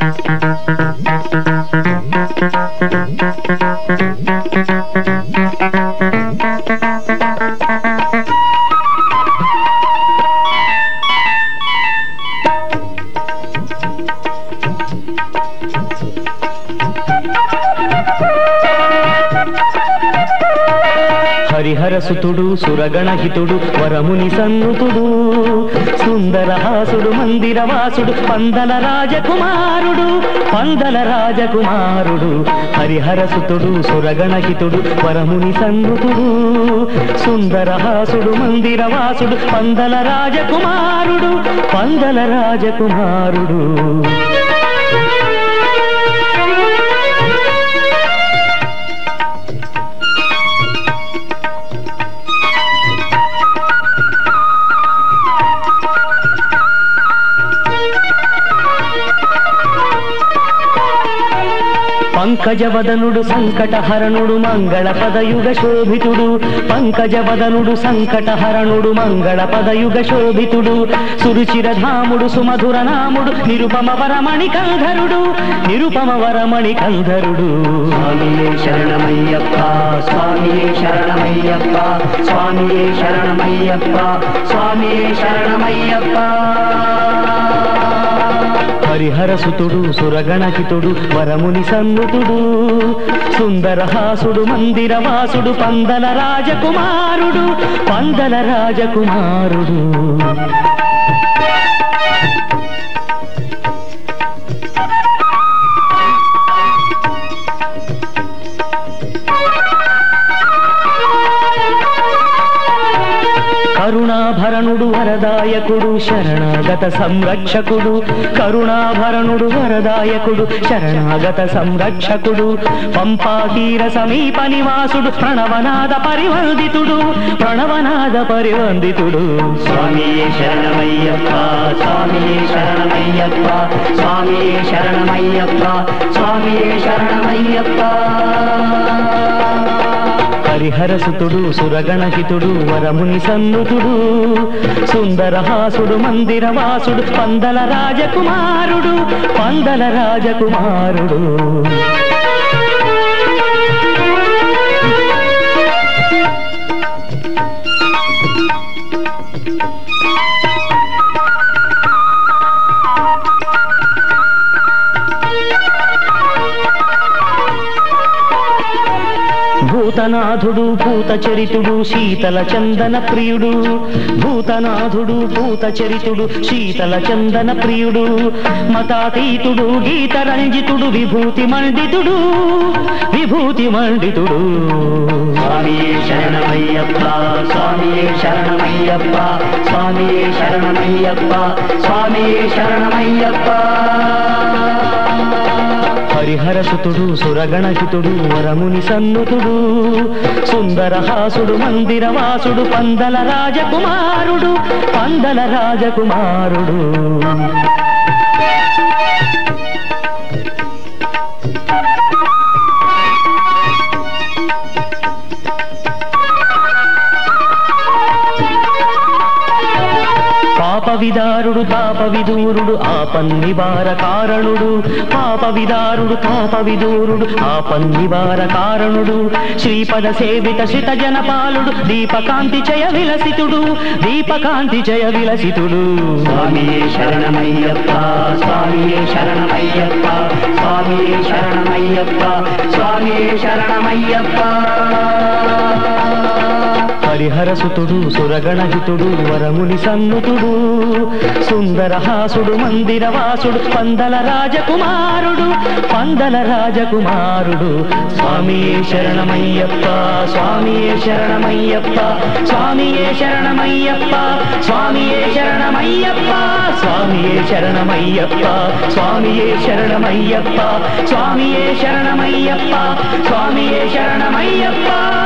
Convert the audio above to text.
Thank you. హరిహరసుతుడు సురగణహితుడు వరముని సన్నుతుడు సుందరహాసుడు మందిరవాసుడు పందల రాజకుమారుడు పందల రాజకుమారుడు హరిహరసుతుడు సురగణహితుడు వరముని సన్నుతుడు సుందరహాసుడు మందిరవాసుడు పందల రాజకుమారుడు పందల రాజకుమారుడు. పంకజవదనుడు సంకటహరణుడు మంగళ పదయుగ శోభితుడు. పంకజవదనుడు సంకటహరణుడు మంగళ పదయుగ శోభితుడు. సురుచిరధాముడు సుమధుర నాముడు నిరుపమ వరమణి కంధరుడు. నిరుపమ వరమణి కంధరుడు. స్వామియే శరణమయ్యప్ప స్వామియే శరణమయ్యప్ప స్వామియే శరణమయ్యప్ప స్వామియే శరణమయ్యప్ప. హరిహరసుతుడు సురగణకితుడు వరముని సన్నుతుడు సుందరహాసుడు మందిరవాసుడు పందల రాజకుమారుడు పందల రాజకుమారుడు. వరదాయకుడు శరణాగత సంరక్షకుడు కరుణాభరణుడు వరదాయకుడు శరణాగత సంరక్షకుడు పంపాతీర సమీప నివాసుడు ప్రణవనాద పరివందితుడు ప్రణవనాద పరివందితుడు స్వామి శరణమయ్యప్ప స్వామి శరణమయ్యప్ప స్వామి శరణమయ్యప్ప స్వామి శరణమయ్యప్ప. హరిహరసుతుడు సురగణహితుడు వరముని సన్నుతుడు సుందరహాసుడు మందిరవాసుడు పందల రాజకుమారుడు పందల రాజకుమారుడు. భూతనాథుడు భూతచరితుడు శీతల చందన ప్రియుడు. భూతనాథుడు భూతచరితుడు శీతల చందన ప్రియుడు. మతాతీతుడు గీతరంజితుడు విభూతి మండితుడు విభూతి మండితుడు స్వామియే శరణమయ్యప్ప స్వామియే శరణమయ్యప్ప స్వామియే శరణమయ్యప్ప స్వామియే శరణమయ్యప్ప. హరిహరసుతుడు సురగణహితుడు వరముని సన్నుతుడు సుందరహాసుడు మందిరవాసుడు పందల రాజకుమారుడు పందల రాజకుమారుడు. పాప విదారుడు తాప విదూరుడు ఆపన్నివార కారణుడు పాప విదారుడు తాప విదూరుడు ఆపన్నివార కారణుడు శ్రీపద సేవిత శిత జనపాలుడు దీపకాంతి చయ విలసితుడు. దీపకాంతి చయ విలసితుడు. స్వామియే శరణమయ్యప్ప స్వామియే శరణమయ్యప్ప స్వామియే శరణమయ్యప్ప స్వామియే శరణమయ్యప్ప. హరిహరసుతుడు సురగణహితుడు వరముని సన్నుతుడు సుందరహాసుడు మందిరవాసుడు పందల రాజకుమారుడు పందల రాజకుమారుడు. స్వామియే శరణమయ్యప్ప స్వామియే శరణమయ్యప్ప స్వామియే శరణమయ్యప్ప స్వామియే శరణమయ్యప్ప స్వామియే శరణమయ్యప్ప స్వామియే శరణమయ్యప్ప స్వామియే శరణమయ్యప్ప స్వామియే శరణమయ్యప్ప.